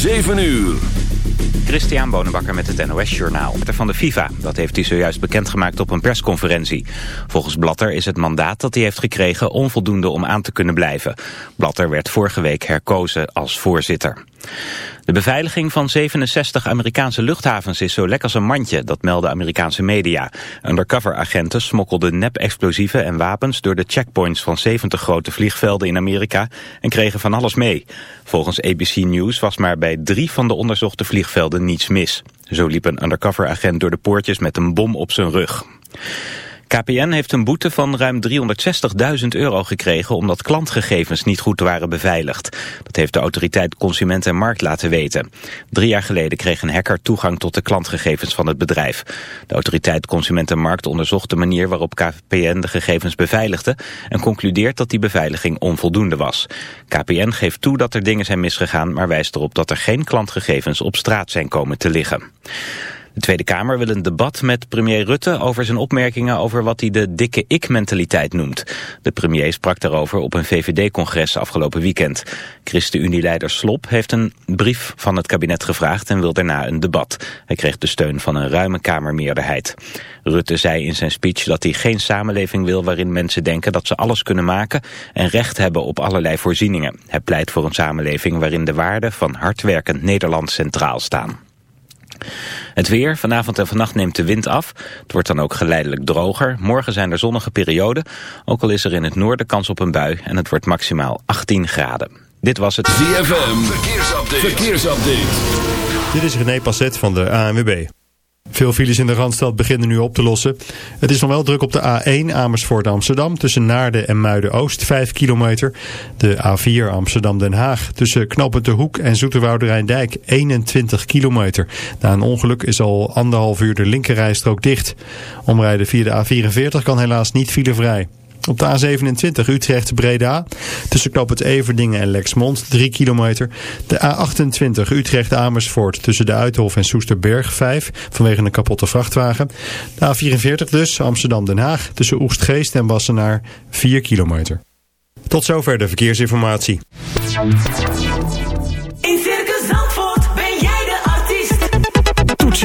7 uur. Christian Bonenbakker met het NOS Journaal. Van de FIFA, dat heeft hij zojuist bekendgemaakt op een persconferentie. Volgens Blatter is het mandaat dat hij heeft gekregen onvoldoende om aan te kunnen blijven. Blatter werd vorige week herkozen als voorzitter. De beveiliging van 67 Amerikaanse luchthavens is zo lek als een mandje, dat melden Amerikaanse media. Undercover-agenten smokkelden nep-explosieven en wapens door de checkpoints van 70 grote vliegvelden in Amerika en kregen van alles mee. Volgens ABC News was maar bij drie van de onderzochte vliegvelden niets mis. Zo liep een undercover-agent door de poortjes met een bom op zijn rug. KPN heeft een boete van ruim 360.000 euro gekregen omdat klantgegevens niet goed waren beveiligd. Dat heeft de autoriteit Consument en Markt laten weten. Drie jaar geleden kreeg een hacker toegang tot de klantgegevens van het bedrijf. De autoriteit Consument en Markt onderzocht de manier waarop KPN de gegevens beveiligde en concludeert dat die beveiliging onvoldoende was. KPN geeft toe dat er dingen zijn misgegaan, maar wijst erop dat er geen klantgegevens op straat zijn komen te liggen. De Tweede Kamer wil een debat met premier Rutte over zijn opmerkingen over wat hij de dikke ik-mentaliteit noemt. De premier sprak daarover op een VVD-congres afgelopen weekend. ChristenUnie-leider Slop heeft een brief van het kabinet gevraagd en wil daarna een debat. Hij kreeg de steun van een ruime Kamermeerderheid. Rutte zei in zijn speech dat hij geen samenleving wil waarin mensen denken dat ze alles kunnen maken en recht hebben op allerlei voorzieningen. Hij pleit voor een samenleving waarin de waarden van hardwerkend Nederland centraal staan. Het weer, vanavond en vannacht neemt de wind af. Het wordt dan ook geleidelijk droger. Morgen zijn er zonnige perioden. Ook al is er in het noorden kans op een bui. En het wordt maximaal 18 graden. Dit was het ZFM. Verkeersupdate. Verkeersupdate. Dit is René Passet van de ANWB. Veel files in de Randstad beginnen nu op te lossen. Het is nog wel druk op de A1 Amersfoort Amsterdam tussen Naarden en Muiden-Oost 5 kilometer. De A4 Amsterdam-Den Haag tussen Knoopend de Hoek en Zoeterwoude Dijk 21 kilometer. Na een ongeluk is al anderhalf uur de linkerrijstrook dicht. Omrijden via de A44 kan helaas niet filevrij. Op de A27 Utrecht-Breda tussen Knoop het Everdingen en Lexmond 3 kilometer. De A28 Utrecht-Amersfoort tussen de Uithof en Soesterberg 5 vanwege een kapotte vrachtwagen. De A44 dus Amsterdam-Den Haag tussen Oestgeest en Wassenaar 4 kilometer. Tot zover de verkeersinformatie.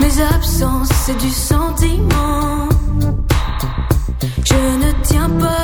Mes absences, c'est du sentiment. Je ne tiens pas.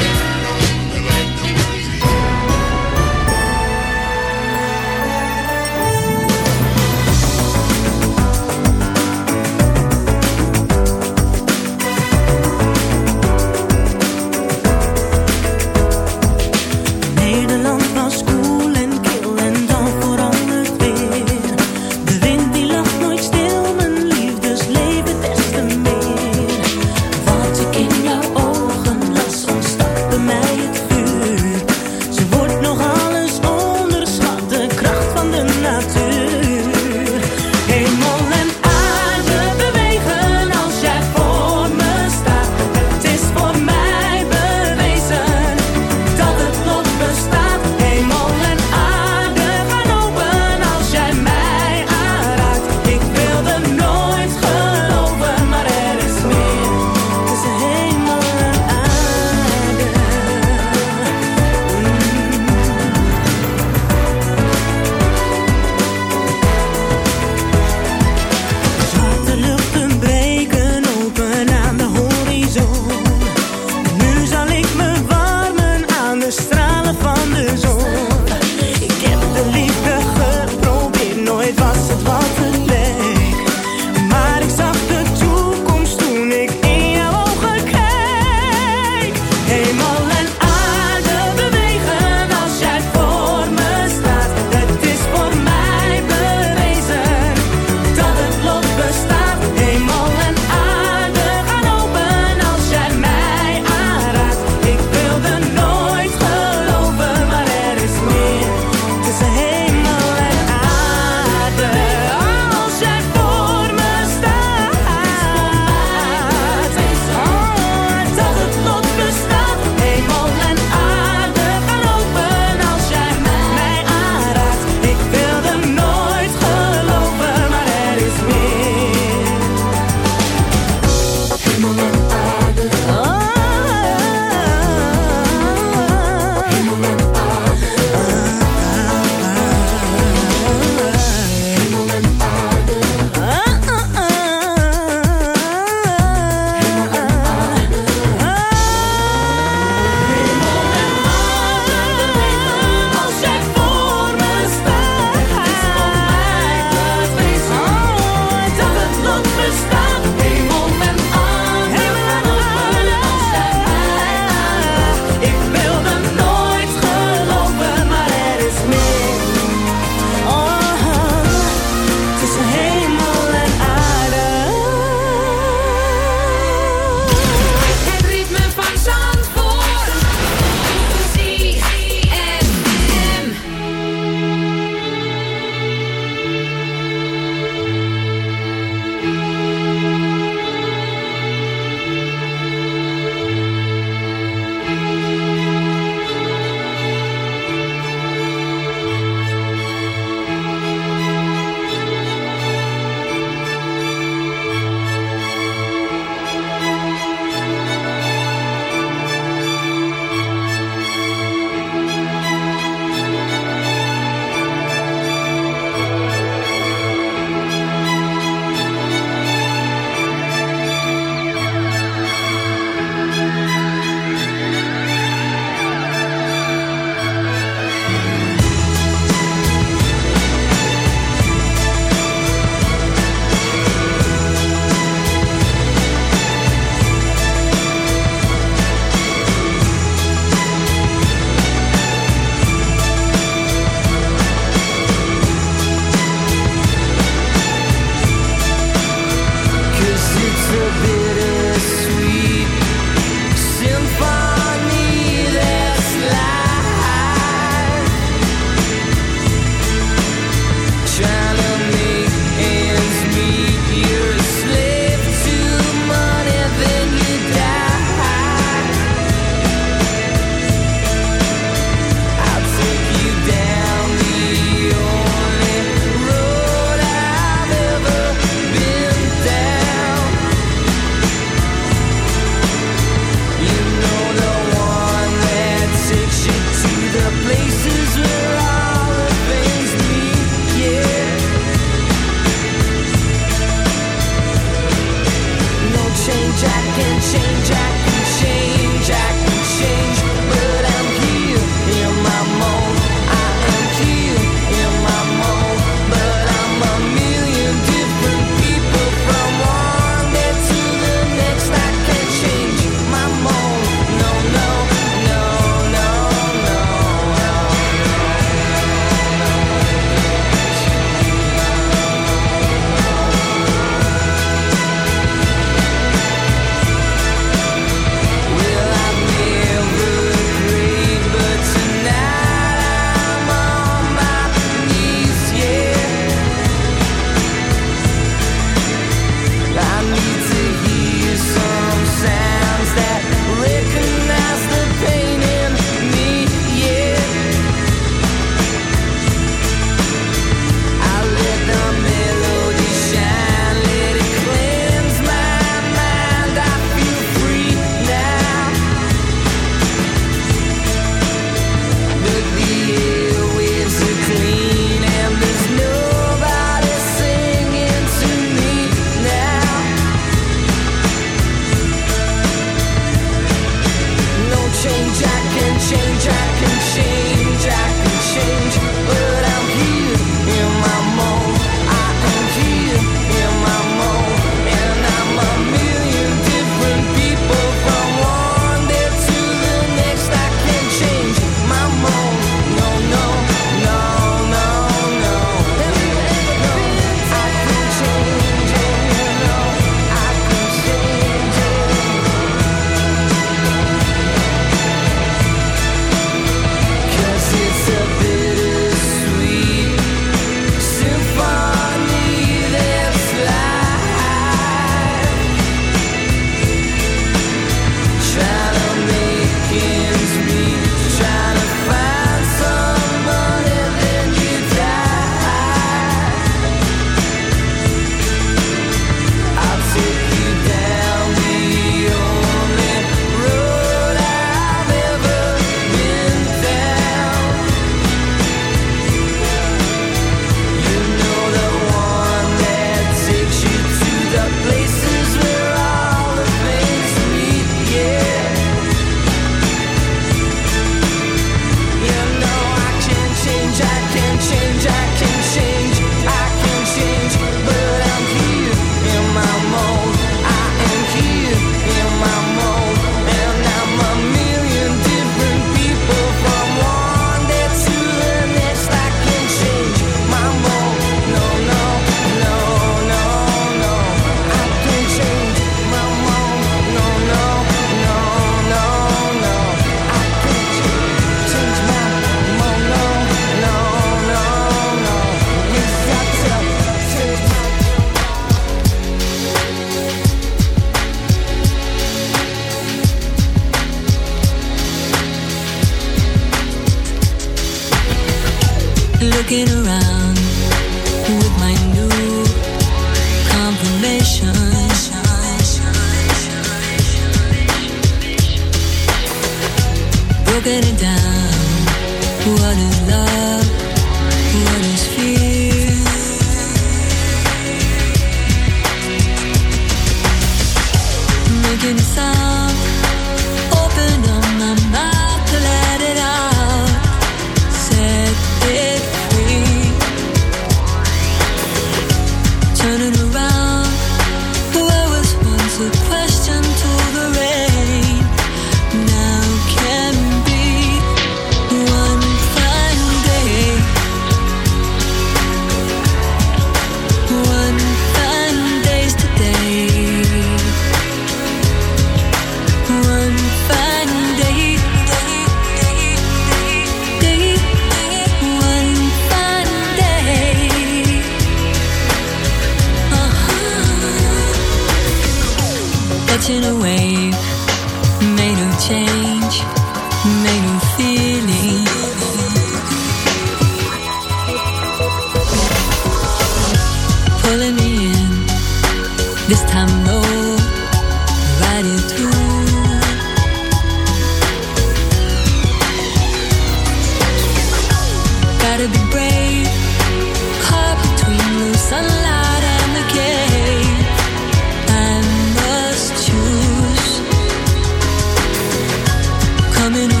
coming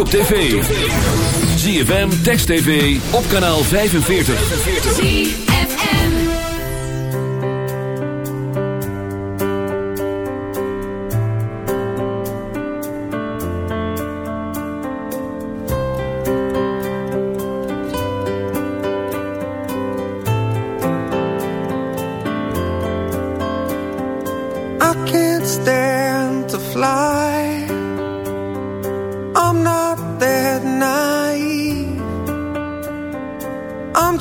ook op tv. ZFM, Text TV, op kanaal 45. ZFM I can't stand to fly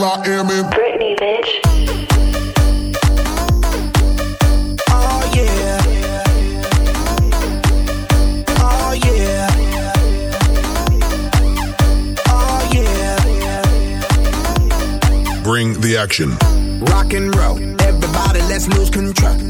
with Will I Am in Britney, bitch. Oh yeah. Oh yeah. Oh yeah. Bring the action. Rock and roll. Everybody, let's lose control.